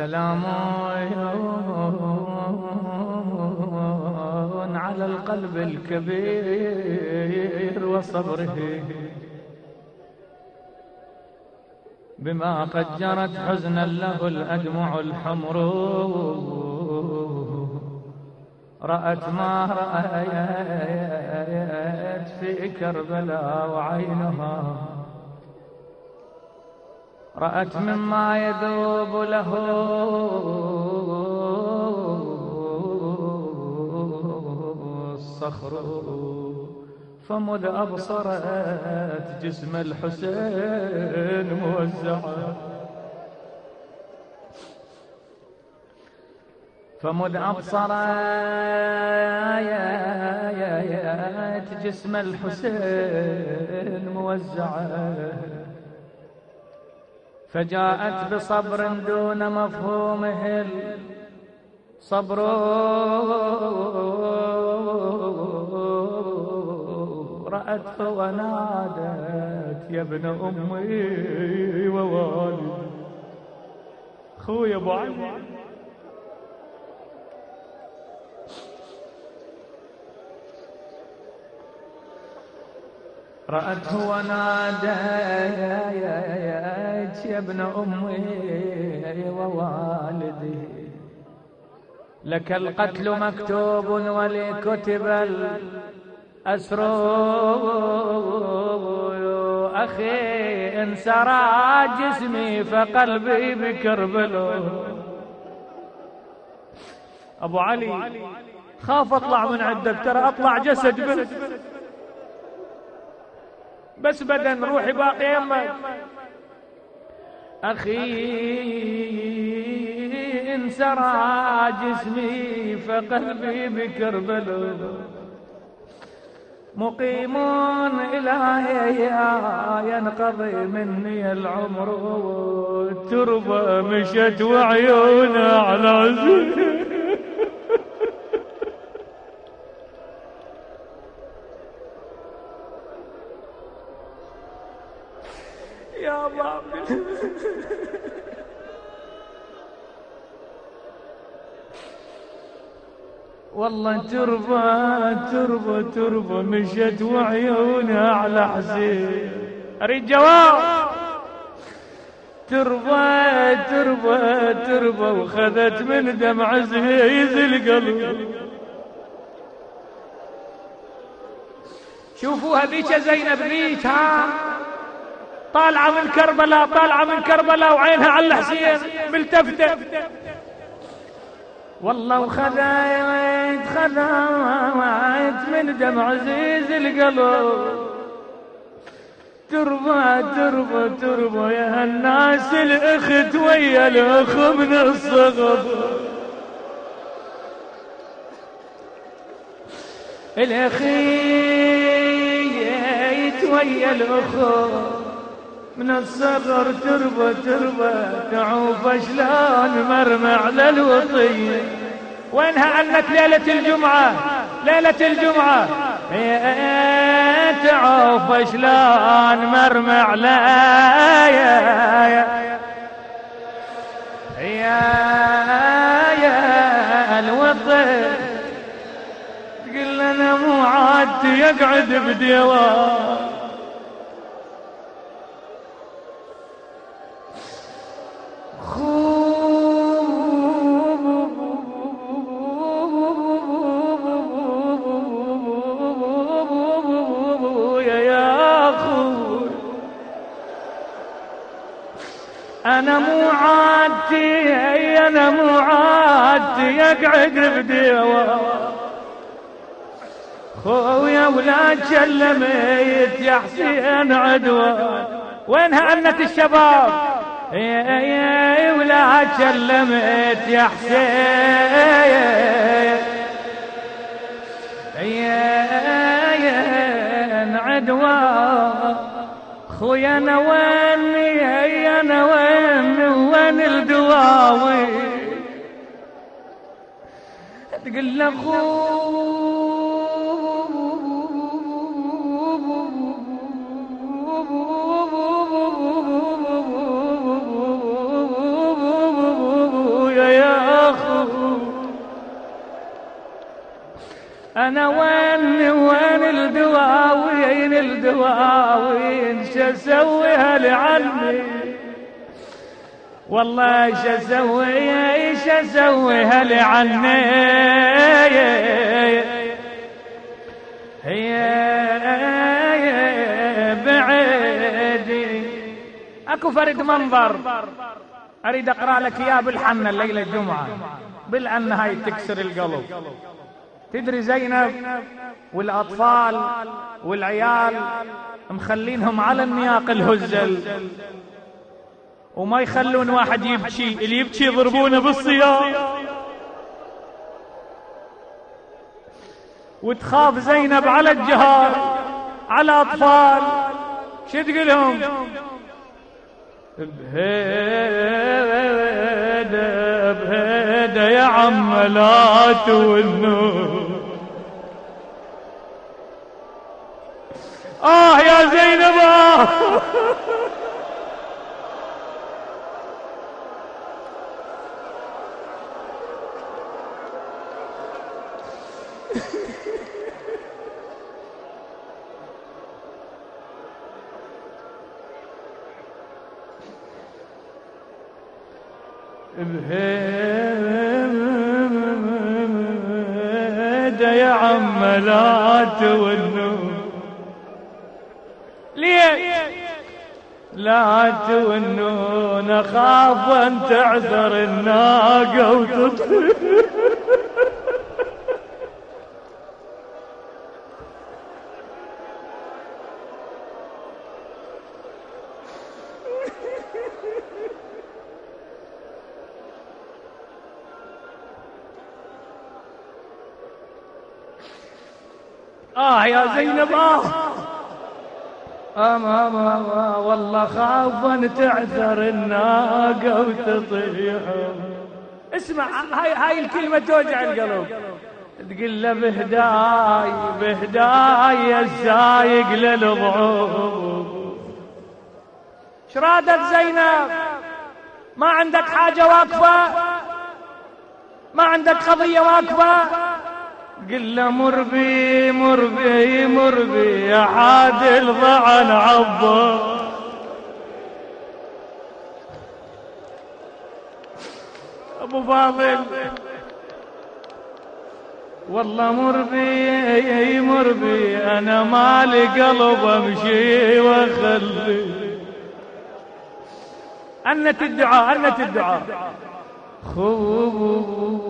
سلام على القلب الكبير وصبره. بما قد جرت حزنا له الأدمع الحمر. رأت ما رأيت في كربلاء وعينها. رأت مما يذوب له. الصخر فمذ أبصرت جسم الحسين موزعا فمذ أبصرت جسم الحسين موزعا فجاءت بصبر دون مفهومه الصبر رأته ونادت يا ابن أمي ووالدي خويا أبو علي. رأته ونادت يا ابن أمي ووالدي. لك القتل مكتوب ولي كتب الأسر أخي انسرى جسمي فقلبي بكربل أبو علي خاف أطلع من عندك ترى أطلع جسد بس بس بدن روحي باقي يمك. أخي انسرى جسمي فقلبي بكربل مقيمون إلهي ينقضي مني العمر. تربى مشت وعيونها على عزيز والله تربى تربى تربى مشت وعيونها على حسين أريد جواب. تربى تربى تربى وخذت من دمع زهيز القلب. شوفوها ذيك زينب ذيك ها طالعة من كربلاء طالعة من كربلاء وعينها على الحسين ملتفتة. والله وخذيت خذيت من دمع عزيز القلب تربى تربى تربى يا الناس الأخت ويا الأخ من الصغر. الأخيت ويا الاخ من الصغر تربى تربى تعوف شلون مرمى على الوطية وينها أنك ليلة الجمعة ليلة الجمعة. تعوف شلون مرمى على يا يا يا الوطن تقول لنا مو عادتي يقعد بديوان. أنا مو عادتي أنا مو عادتي يقعد بديوان خويا ولا تشلميت يا حسين عدوان وينها انت الشباب؟ ولا تشلمت يا حسين. يا عدوان خويا أنا وين أنا وين وين الدواوي. تقول له أنا وين وين الدواوين الدواوين شسويها لعمي والله شسوي شسويها لعني هي بعيدي. أكو فرد منظر. أريد أقرأ لك إياه بالحنه الليلة الجمعة. بالأن هاي تكسر القلب. تدري زينب والأطفال والعيال مخلينهم على النياق الهزل وما يخلون واحد يبكي اللي يبكي يضربونه بالصيام. وتخاف زينب على الجهار على اطفال شو تقولهم؟ بهيدا بهيدا يا عم لا تونوا آه يا زينب آه بهيدا يا عم لا تونوا ليه لا تونون أخاف أن تعثر الناقة وتطفي آه يا زينب آه. أما ما والله خافا تعثر الناقة وتطيح. اسمع هاي هاي الكلمة توجع القلب. تقول له بهداي بهداي السايق للضعوف شرادت زينب ما عندك حاجة واقفة؟ ما عندك قضية واقفة؟ قل له مر بي مر بي مر بي يا عادل ضعن عبا أبو فاضل. والله مر بي مر بي أنا مالي قلب أمشي وأخلي. أنت الدعاء أنت الدعاء. خوب.